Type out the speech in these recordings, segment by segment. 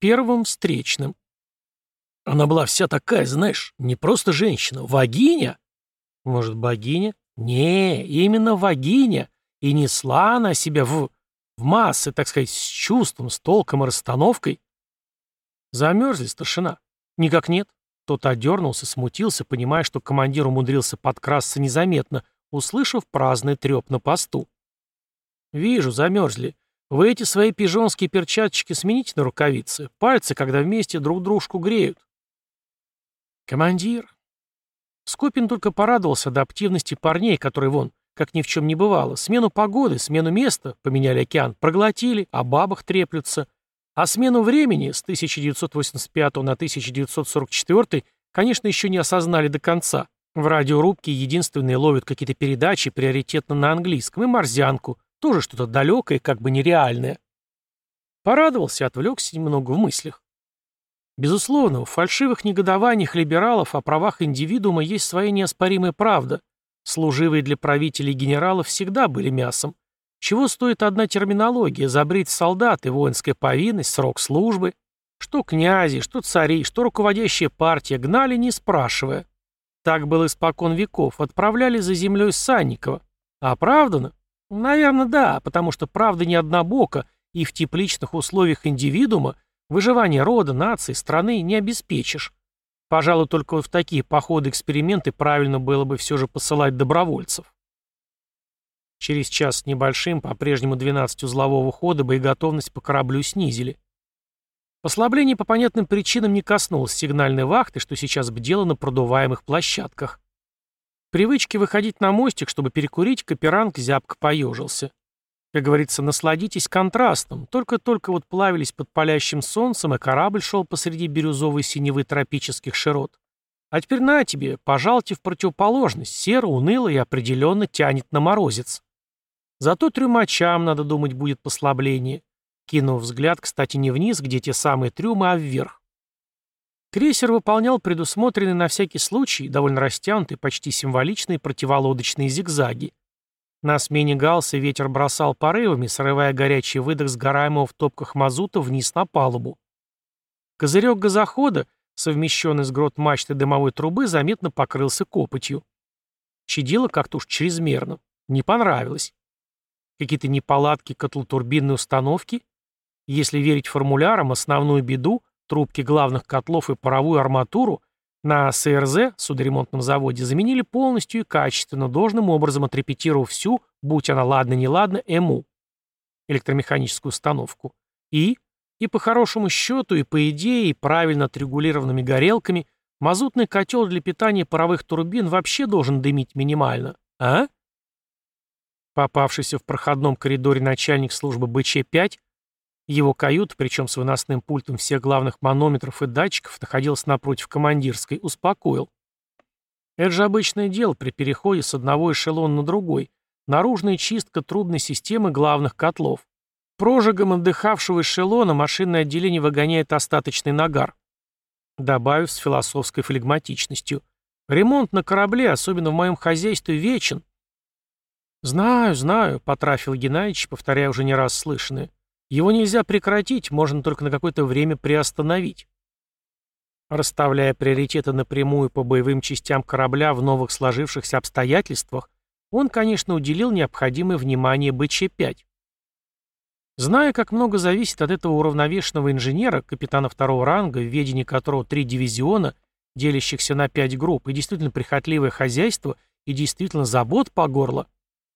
первым встречным. Она была вся такая, знаешь, не просто женщина, вагиня. Может, богиня? Не, именно вагиня. И несла она себя в... в массы, так сказать, с чувством, с толком и расстановкой. Замерзли, старшина? Никак нет. Тот одернулся, смутился, понимая, что командир умудрился подкрасться незаметно, услышав праздный треп на посту. «Вижу, замерзли. Вы эти свои пижонские перчаточки смените на рукавицы. Пальцы, когда вместе друг дружку греют». «Командир». Скопин только порадовался адаптивности парней, которые вон, как ни в чем не бывало, смену погоды, смену места, поменяли океан, проглотили, о бабах треплются — а смену времени с 1985 на 1944, конечно, еще не осознали до конца. В радиорубке единственные ловят какие-то передачи, приоритетно на английском, и морзянку, тоже что-то далекое, как бы нереальное. Порадовался, отвлекся немного в мыслях. Безусловно, в фальшивых негодованиях либералов о правах индивидуума есть своя неоспоримая правда. Служивые для правителей генералов всегда были мясом. Чего стоит одна терминология, забрить солдат и воинская повинность, срок службы? Что князи, что цари, что руководящая партия гнали, не спрашивая. Так было испокон веков, отправляли за землей Санникова. Оправдано? Наверное, да, потому что правда не однобока, и в тепличных условиях индивидуума выживание рода, нации, страны не обеспечишь. Пожалуй, только в такие походы-эксперименты правильно было бы все же посылать добровольцев. Через час с небольшим, по-прежнему 12-узлового хода, боеготовность по кораблю снизили. Послабление по понятным причинам не коснулось сигнальной вахты, что сейчас бдело на продуваемых площадках. Привычки выходить на мостик, чтобы перекурить, Каперанг зябко поежился. Как говорится, насладитесь контрастом. Только-только вот плавились под палящим солнцем, и корабль шел посреди бирюзовой синевы тропических широт. А теперь на тебе, пожалуйте в противоположность, серо, уныло и определенно тянет на морозец. Зато трюмачам, надо думать, будет послабление. Кинув взгляд, кстати, не вниз, где те самые трюмы, а вверх. Крейсер выполнял предусмотренные на всякий случай, довольно растянутые, почти символичные противолодочные зигзаги. На смене галса ветер бросал порывами, срывая горячий выдох сгораемого в топках мазута вниз на палубу. Козырек газохода, совмещенный с грот мачты дымовой трубы, заметно покрылся копотью. Чадило как-то уж чрезмерно. Не понравилось. Какие-то неполадки котлотурбинной установки? Если верить формулярам, основную беду, трубки главных котлов и паровую арматуру, на СРЗ, судоремонтном заводе, заменили полностью и качественно, должным образом отрепетировав всю, будь она ладно-неладно, ЭМУ, электромеханическую установку. И, и по хорошему счету, и по идее, и правильно отрегулированными горелками, мазутный котел для питания паровых турбин вообще должен дымить минимально. А? Попавшийся в проходном коридоре начальник службы БЧ-5, его кают, причем с выносным пультом всех главных манометров и датчиков, находился напротив командирской, успокоил. Это же обычное дело при переходе с одного эшелона на другой. Наружная чистка трубной системы главных котлов. Прожигом отдыхавшего эшелона машинное отделение выгоняет остаточный нагар. Добавив с философской флегматичностью. Ремонт на корабле, особенно в моем хозяйстве, вечен. «Знаю, знаю», — потрафил Геннадьевич, повторяя уже не раз слышанное. «Его нельзя прекратить, можно только на какое-то время приостановить». Расставляя приоритеты напрямую по боевым частям корабля в новых сложившихся обстоятельствах, он, конечно, уделил необходимое внимание БЧ-5. Зная, как много зависит от этого уравновешенного инженера, капитана второго ранга, в ведении которого три дивизиона, делящихся на пять групп, и действительно прихотливое хозяйство, и действительно забот по горло,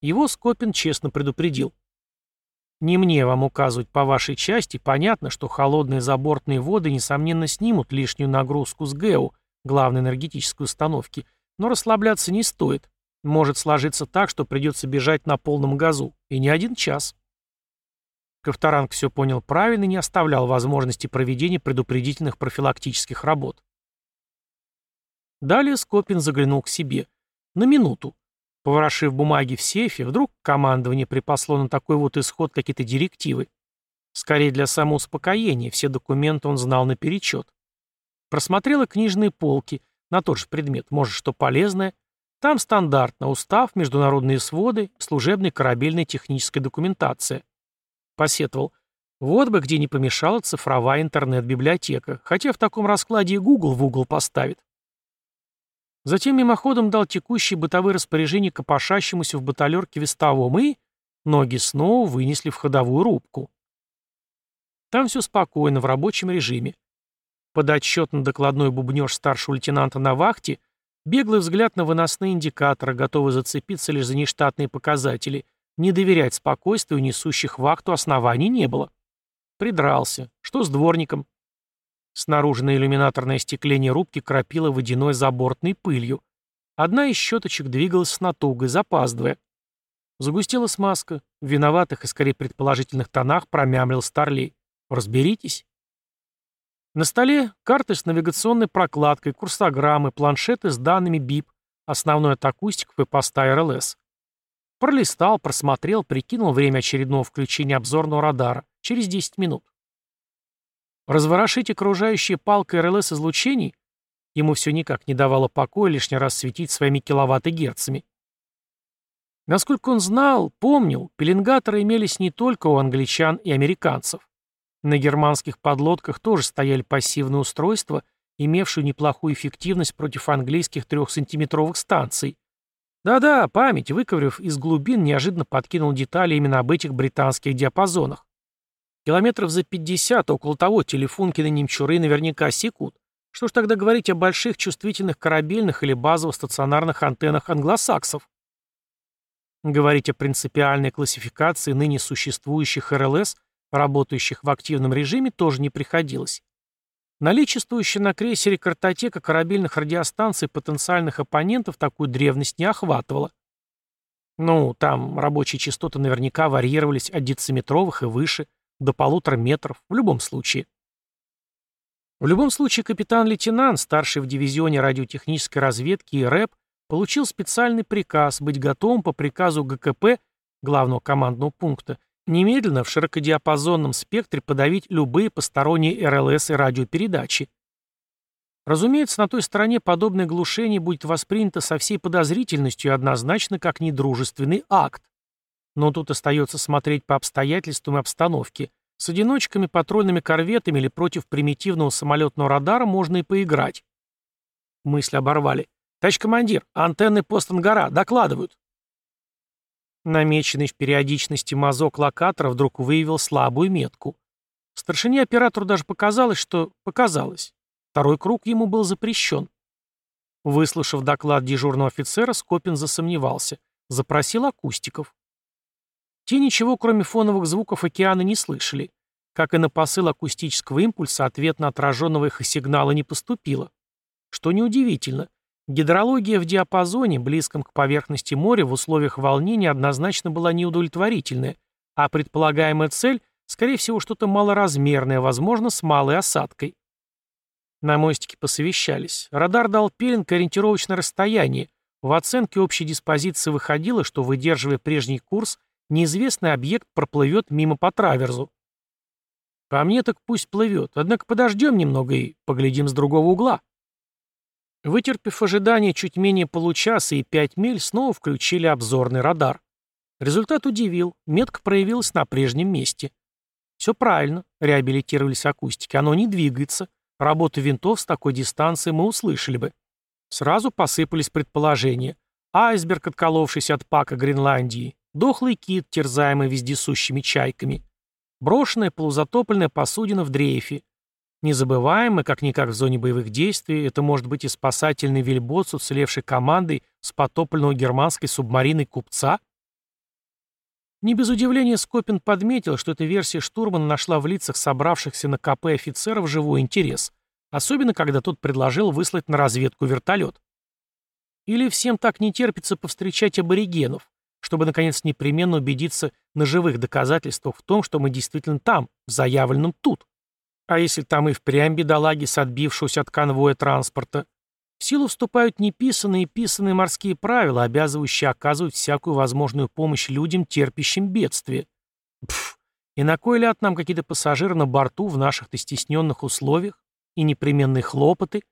его Скопин честно предупредил. Не мне вам указывать по вашей части, понятно, что холодные забортные воды, несомненно, снимут лишнюю нагрузку с ГЭУ, главной энергетической установки, но расслабляться не стоит. Может сложиться так, что придется бежать на полном газу. И не один час. Ковторанг все понял правильно и не оставлял возможности проведения предупредительных профилактических работ. Далее Скопин заглянул к себе. На минуту. Поворошив бумаги в сейфе, вдруг командование припасло на такой вот исход какие-то директивы. Скорее для самоуспокоения, все документы он знал наперечет. Просмотрела книжные полки, на тот же предмет, может, что полезное. Там стандартно устав, международные своды, служебная корабельная техническая документация. Посетовал. Вот бы где не помешала цифровая интернет-библиотека, хотя в таком раскладе и Google в угол поставит. Затем мимоходом дал текущие бытовые распоряжения копошащемуся в баталерке вестовому и... Ноги снова вынесли в ходовую рубку. Там все спокойно, в рабочем режиме. Подотчетно докладной бубнеж старшего лейтенанта на вахте, беглый взгляд на выносные индикаторы, готовый зацепиться лишь за нештатные показатели, не доверять спокойствию несущих вахту оснований не было. Придрался. Что с дворником? Снаружи на иллюминаторное остекление рубки кропило водяной забортной пылью. Одна из щеточек двигалась с натугой, запаздывая. Загустела смазка. В виноватых и скорее предположительных тонах промямлил Старлей. Разберитесь. На столе карты с навигационной прокладкой, курсограммы, планшеты с данными БИП, основной от акустиков и поста РЛС. Пролистал, просмотрел, прикинул время очередного включения обзорного радара. Через 10 минут. Разворошить окружающие палкой РЛС-излучений ему все никак не давало покоя лишний раз светить своими киловатт-герцами. Насколько он знал, помнил, пеленгаторы имелись не только у англичан и американцев. На германских подлодках тоже стояли пассивные устройства, имевшие неплохую эффективность против английских трехсантиметровых станций. Да-да, память, выковырив из глубин, неожиданно подкинул детали именно об этих британских диапазонах. Километров за 50, около того, телефонки на немчуры наверняка секут. Что ж тогда говорить о больших чувствительных корабельных или базово-стационарных антеннах англосаксов? Говорить о принципиальной классификации ныне существующих РЛС, работающих в активном режиме, тоже не приходилось. Наличествующая на крейсере картотека корабельных радиостанций потенциальных оппонентов такую древность не охватывала. Ну, там рабочие частоты наверняка варьировались от дециметровых и выше – до полутора метров, в любом случае. В любом случае, капитан-лейтенант, старший в дивизионе радиотехнической разведки и РЭП, получил специальный приказ быть готовым по приказу ГКП, главного командного пункта, немедленно в широкодиапазонном спектре подавить любые посторонние РЛС и радиопередачи. Разумеется, на той стороне подобное глушение будет воспринято со всей подозрительностью и однозначно как недружественный акт. Но тут остается смотреть по обстоятельствам и обстановке. С одиночками, патрульными корветами или против примитивного самолетного радара можно и поиграть. Мысли оборвали. «Товарищ командир, антенны Постангара докладывают». Намеченный в периодичности мазок локатора вдруг выявил слабую метку. Старшине оператору даже показалось, что показалось. Второй круг ему был запрещен. Выслушав доклад дежурного офицера, Скопин засомневался. Запросил акустиков. Те ничего, кроме фоновых звуков океана, не слышали. Как и на посыл акустического импульса, ответ на отраженного их сигнала не поступило. Что неудивительно. Гидрология в диапазоне, близком к поверхности моря, в условиях волнения однозначно была неудовлетворительная, а предполагаемая цель, скорее всего, что-то малоразмерное, возможно, с малой осадкой. На мостике посовещались. Радар дал пеленг ориентировочное расстояние. В оценке общей диспозиции выходило, что, выдерживая прежний курс, неизвестный объект проплывет мимо по траверзу. По мне так пусть плывет, однако подождем немного и поглядим с другого угла. Вытерпев ожидание чуть менее получаса и пять миль, снова включили обзорный радар. Результат удивил, метка проявилась на прежнем месте. Все правильно, реабилитировались акустики, оно не двигается. Работу винтов с такой дистанции мы услышали бы. Сразу посыпались предположения. Айсберг, отколовшийся от пака Гренландии, Дохлый кит, терзаемый вездесущими чайками. Брошенная полузатопленная посудина в дрейфе. Незабываемо, как-никак в зоне боевых действий, это может быть и спасательный вельбот с уцелевшей командой с потопленного германской субмариной купца? Не без удивления Скопин подметил, что эта версия штурмана нашла в лицах собравшихся на КП офицеров живой интерес, особенно когда тот предложил выслать на разведку вертолет. Или всем так не терпится повстречать аборигенов, чтобы, наконец, непременно убедиться на живых доказательствах в том, что мы действительно там, в заявленном тут. А если там и впрямь бедолаги с отбившегося от конвоя транспорта? В силу вступают неписанные и писанные морские правила, обязывающие оказывать всякую возможную помощь людям, терпящим бедствие. Пф, и на кой ляд нам какие-то пассажиры на борту в наших-то стесненных условиях? И непременные хлопоты?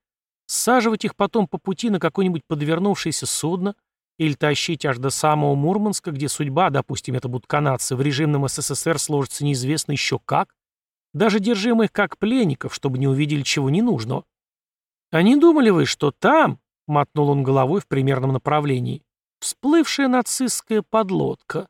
Саживать их потом по пути на какое-нибудь подвернувшееся судно – или тащить аж до самого Мурманска, где судьба, допустим, это будут канадцы, в режимном СССР сложится неизвестно еще как? даже держим их как пленников, чтобы не увидели чего. А не думали вы, что там, — мотнул он головой в примерном направлении, — всплывшая нацистская подлодка?